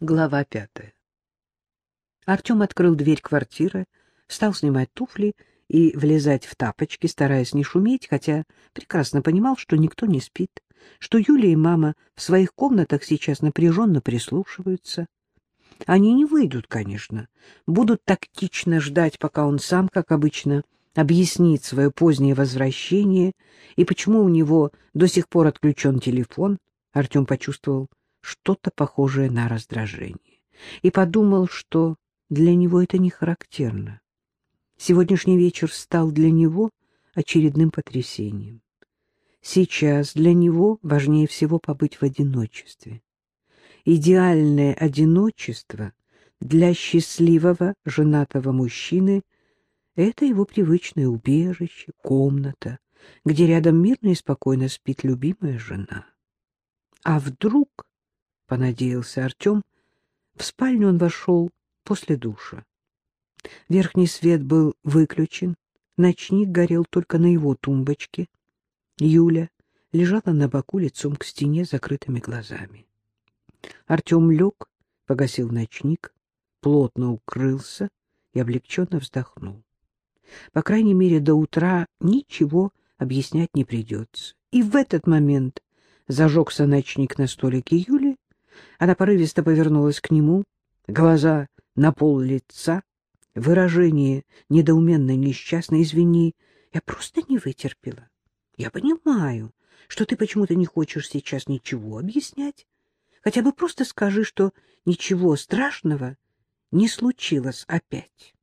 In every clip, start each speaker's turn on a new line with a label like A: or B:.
A: Глава пятая. Артем открыл дверь квартиры, стал снимать туфли и влезать в тапочки, стараясь не шуметь, хотя прекрасно понимал, что никто не спит, что Юля и мама в своих комнатах сейчас напряженно прислушиваются. Они не выйдут, конечно, будут тактично ждать, пока он сам, как обычно, объяснит свое позднее возвращение и почему у него до сих пор отключен телефон. Артем почувствовал, что-то похожее на раздражение, и подумал, что для него это не характерно. Сегодняшний вечер стал для него очередным потрясением. Сейчас для него важнее всего побыть в одиночестве. Идеальное одиночество для счастливого женатого мужчины — это его привычное убежище, комната, где рядом мирно и спокойно спит любимая жена. А вдруг — понадеялся Артем. В спальню он вошел после душа. Верхний свет был выключен, ночник горел только на его тумбочке. Юля лежала на боку лицом к стене закрытыми глазами. Артем лег, погасил ночник, плотно укрылся и облегченно вздохнул. По крайней мере, до утра ничего объяснять не придется. И в этот момент зажегся ночник на столике Юли, она порывисто повернулась к нему, глаза на пол лица, выражение недоуменно несчастно. «Извини, я просто не вытерпела. Я понимаю, что ты почему-то не хочешь сейчас ничего объяснять. Хотя бы просто скажи, что ничего страшного не случилось опять».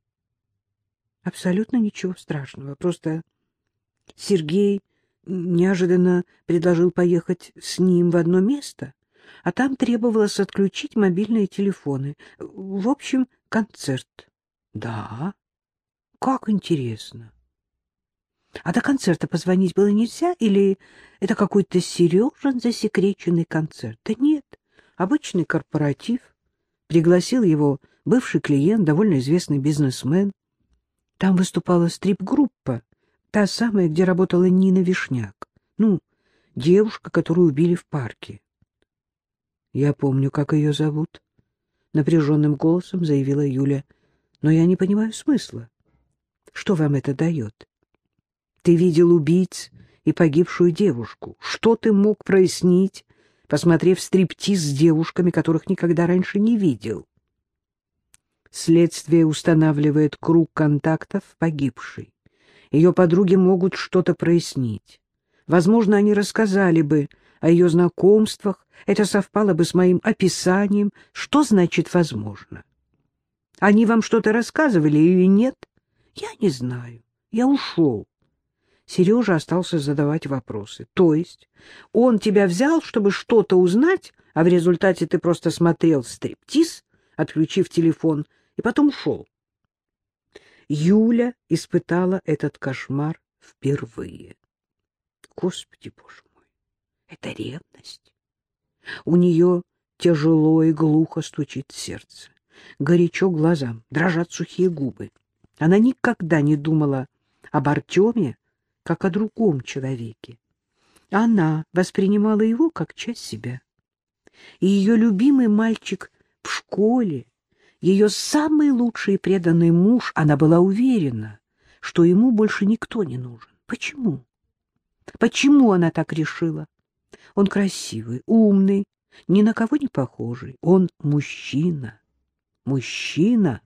A: Абсолютно ничего страшного. Просто Сергей неожиданно предложил поехать с ним в одно место, а там требовалось отключить мобильные телефоны. В общем, концерт. Да? Как интересно. А до концерта позвонить было нельзя? Или это какой-то Сережин засекреченный концерт? Да нет, обычный корпоратив. Пригласил его бывший клиент, довольно известный бизнесмен. Там выступала стрип-группа, та самая, где работала Нина Вишняк. Ну, девушка, которую убили в парке. Я помню, как ее зовут. Напряженным голосом заявила Юля. Но я не понимаю смысла. Что вам это дает? Ты видел убийц и погибшую девушку. Что ты мог прояснить, посмотрев стриптиз с девушками, которых никогда раньше не видел? Следствие устанавливает круг контактов погибшей. Ее подруги могут что-то прояснить. Возможно, они рассказали бы о ее знакомствах, это совпало бы с моим описанием. Что значит «возможно»? Они вам что-то рассказывали или нет? Я не знаю. Я ушел. Сережа остался задавать вопросы. То есть он тебя взял, чтобы что-то узнать, а в результате ты просто смотрел стриптиз, отключив телефон, и потом ушел. Юля испытала этот кошмар впервые. Господи, боже это ревность. У нее тяжело и глухо стучит сердце. Горячо глазам, дрожат сухие губы. Она никогда не думала об Артеме, как о другом человеке. Она воспринимала его как часть себя. И ее любимый мальчик в школе, ее самый лучший и преданный муж, она была уверена, что ему больше никто не нужен. Почему? Почему она так решила? Он красивый, умный, ни на кого не похожий. Он мужчина. Мужчина.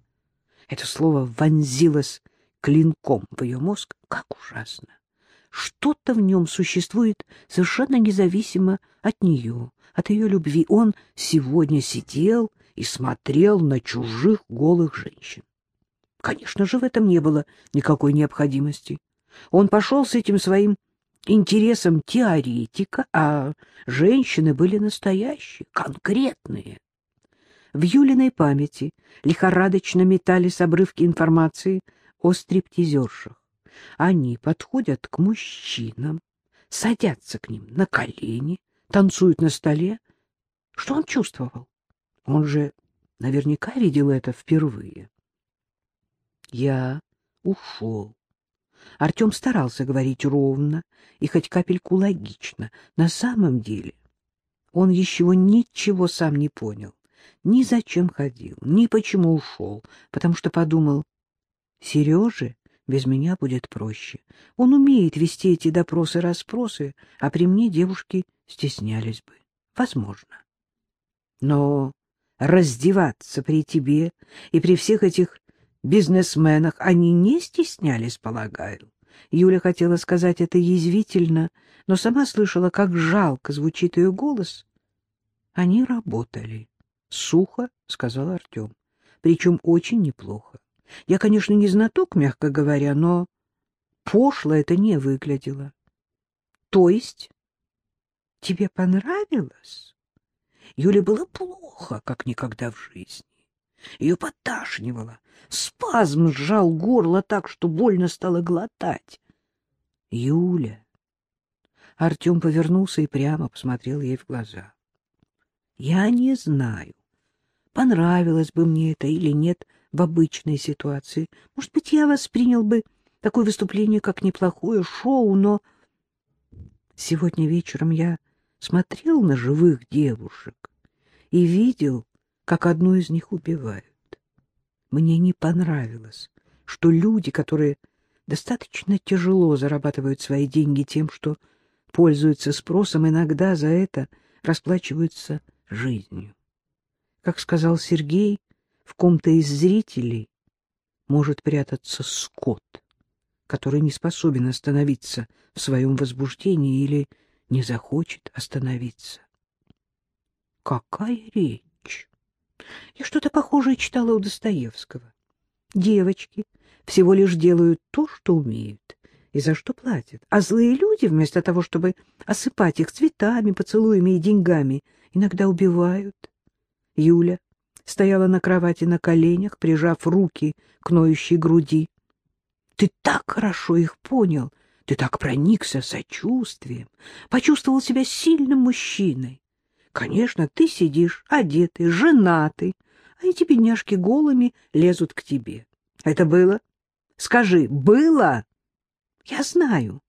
A: Это слово вонзилось клинком в ее мозг. Как ужасно. Что-то в нем существует совершенно независимо от нее, от ее любви. Он сегодня сидел и смотрел на чужих голых женщин. Конечно же, в этом не было никакой необходимости. Он пошел с этим своим интересам теоретика, а женщины были настоящие, конкретные. В Юлиной памяти лихорадочно метались обрывки информации о стриптизершах. Они подходят к мужчинам, садятся к ним на колени, танцуют на столе. Что он чувствовал? Он же наверняка видел это впервые. Я ушел. Артем старался говорить ровно и хоть капельку логично. На самом деле он еще ничего сам не понял. ни зачем ходил, ни почему ушел, потому что подумал, Сереже без меня будет проще. Он умеет вести эти допросы-расспросы, а при мне девушки стеснялись бы. Возможно. Но раздеваться при тебе и при всех этих бизнесменах они не стеснялись, полагаю. Юля хотела сказать это язвительно, но сама слышала, как жалко звучит ее голос. Они работали. Сухо, — сказал Артем, — причем очень неплохо. Я, конечно, не знаток, мягко говоря, но пошло это не выглядело. То есть тебе понравилось? Юле было плохо, как никогда в жизни. Ее поташнивало. Спазм сжал горло так, что больно стало глотать. — Юля! Артем повернулся и прямо посмотрел ей в глаза. — Я не знаю, понравилось бы мне это или нет в обычной ситуации. Может быть, я воспринял бы такое выступление как неплохое шоу, но сегодня вечером я смотрел на живых девушек и видел, как одну из них убивают. Мне не понравилось, что люди, которые достаточно тяжело зарабатывают свои деньги тем, что пользуются спросом, иногда за это расплачиваются жизнью. Как сказал Сергей, в ком-то из зрителей может прятаться скот, который не способен остановиться в своем возбуждении или не захочет остановиться. Какая речь! Я что-то похожее читала у Достоевского. Девочки всего лишь делают то, что умеют, и за что платят. А злые люди, вместо того, чтобы осыпать их цветами, поцелуями и деньгами, иногда убивают. Юля стояла на кровати на коленях, прижав руки к ноющей груди. Ты так хорошо их понял, ты так проникся сочувствием, почувствовал себя сильным мужчиной. Конечно, ты сидишь одетый, женатый, а эти бедняжки голыми лезут к тебе. Это было? Скажи, было? Я знаю.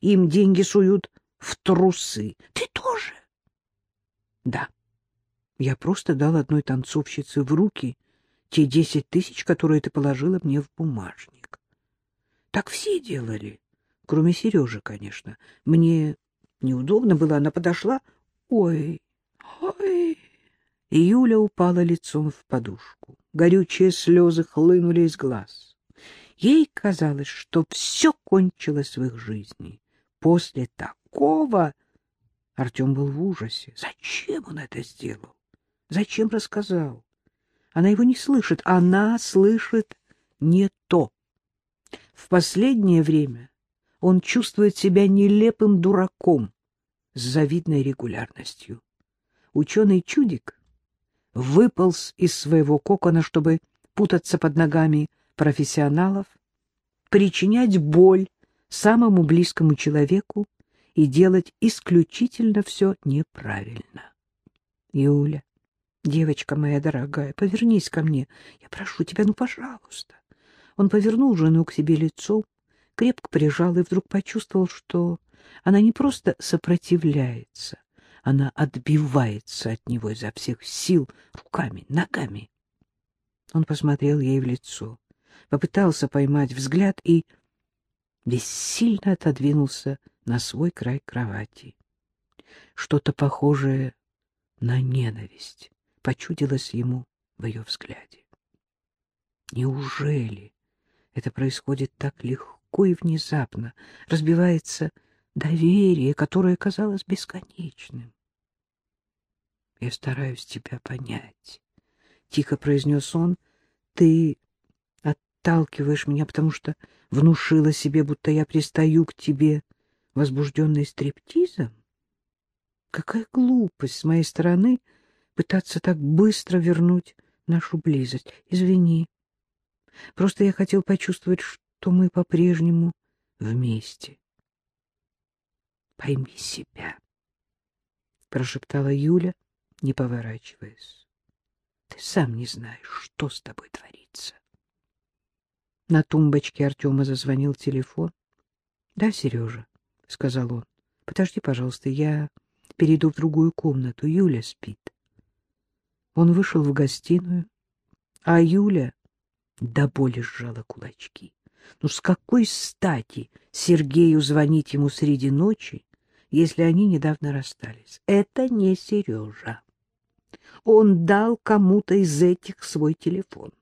A: Им деньги суют в трусы. Ты тоже? Да. Я просто дал одной танцовщице в руки те десять тысяч, которые ты положила мне в бумажник. Так все делали, кроме Сережи, конечно. Мне неудобно было, она подошла. Ой, ой. Юля упала лицом в подушку. Горючие слезы хлынули из глаз. Ей казалось, что все кончилось в их жизни. После такого Артем был в ужасе. Зачем он это сделал? Зачем рассказал? Она его не слышит, она слышит не то. В последнее время он чувствует себя нелепым дураком с завидной регулярностью. Ученый-чудик выполз из своего кокона, чтобы путаться под ногами профессионалов, причинять боль самому близкому человеку и делать исключительно все неправильно. Юля, Девочка моя дорогая, повернись ко мне. Я прошу тебя, ну, пожалуйста. Он повернул жену к себе лицом, крепко прижал и вдруг почувствовал, что она не просто сопротивляется, она отбивается от него изо всех сил руками, ногами. Он посмотрел ей в лицо, попытался поймать взгляд и бессильно отодвинулся на свой край кровати. Что-то похожее на ненависть почудилось ему в ее взгляде. Неужели это происходит так легко и внезапно, разбивается доверие, которое казалось бесконечным? «Я стараюсь тебя понять», — тихо произнес он. «Ты отталкиваешь меня, потому что внушила себе, будто я пристаю к тебе, возбужденной стриптизом? Какая глупость с моей стороны — пытаться так быстро вернуть нашу близость. Извини. Просто я хотел почувствовать, что мы по-прежнему вместе. Пойми себя, — прошептала Юля, не поворачиваясь. Ты сам не знаешь, что с тобой творится. На тумбочке Артема зазвонил телефон. — Да, Сережа, — сказал он. — Подожди, пожалуйста, я перейду в другую комнату. Юля спит. Он вышел в гостиную, а Юля до боли сжала кулачки. Ну, с какой стати Сергею звонить ему среди ночи, если они недавно расстались? Это не Сережа. Он дал кому-то из этих свой телефон.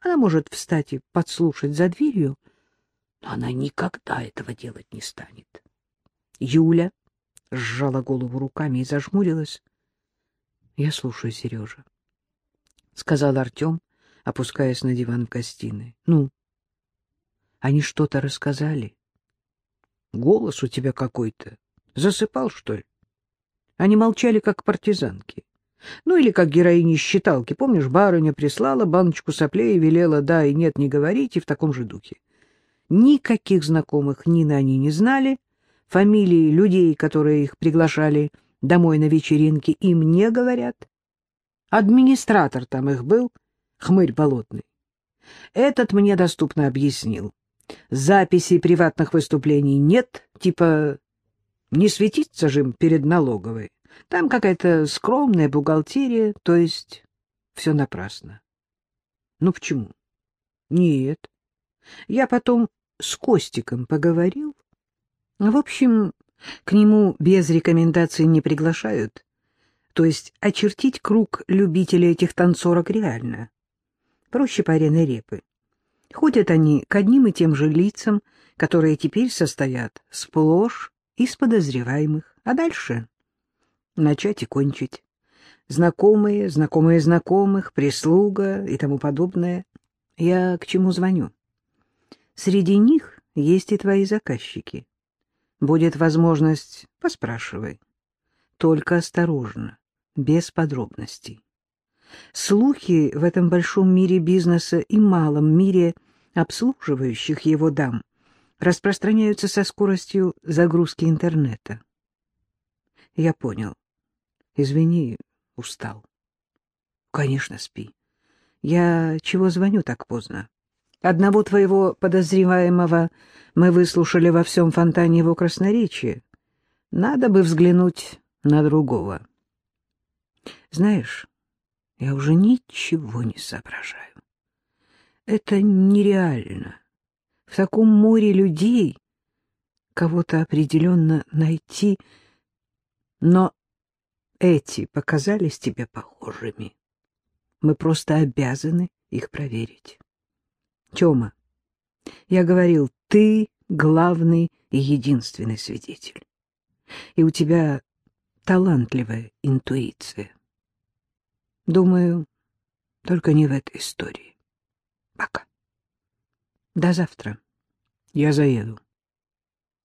A: Она может встать и подслушать за дверью, но она никогда этого делать не станет. Юля сжала голову руками и зажмурилась. — Я слушаю, Сережа, — сказал Артем, опускаясь на диван в гостиной. — Ну? Они что-то рассказали? — Голос у тебя какой-то. Засыпал, что ли? Они молчали, как партизанки. Ну, или как героини считалки. Помнишь, барыня прислала баночку соплей и велела «да» и «нет» не говорить, и в таком же духе. Никаких знакомых Нины они не знали, фамилии людей, которые их приглашали домой на вечеринки, им не говорят. Администратор там их был, хмырь болотный. Этот мне доступно объяснил. Записей приватных выступлений нет, типа не светиться же им перед налоговой. Там какая-то скромная бухгалтерия, то есть все напрасно. Ну почему? Нет. Я потом с Костиком поговорил. В общем, к нему без рекомендаций не приглашают. То есть очертить круг любителей этих танцорок реально. Проще пареной репы. Ходят они к одним и тем же лицам, которые теперь состоят сплошь из подозреваемых. А дальше начать и кончить. Знакомые, знакомые знакомых, прислуга и тому подобное. Я к чему звоню? Среди них есть и твои заказчики. Будет возможность, поспрашивай. Только осторожно, без подробностей. Слухи в этом большом мире бизнеса и малом мире обслуживающих его дам распространяются со скоростью загрузки интернета. Я понял. Извини, устал. Конечно, спи. Я чего звоню так поздно? Одного твоего подозреваемого мы выслушали во всем фонтане его красноречия. Надо бы взглянуть на другого. Знаешь, я уже ничего не соображаю. Это нереально. В таком море людей кого-то определенно найти, но эти показались тебе похожими. Мы просто обязаны их проверить. Тёма, я говорил, ты главный и единственный свидетель. И у тебя талантливая интуиция. Думаю, только не в этой истории. Пока. До завтра. Я заеду.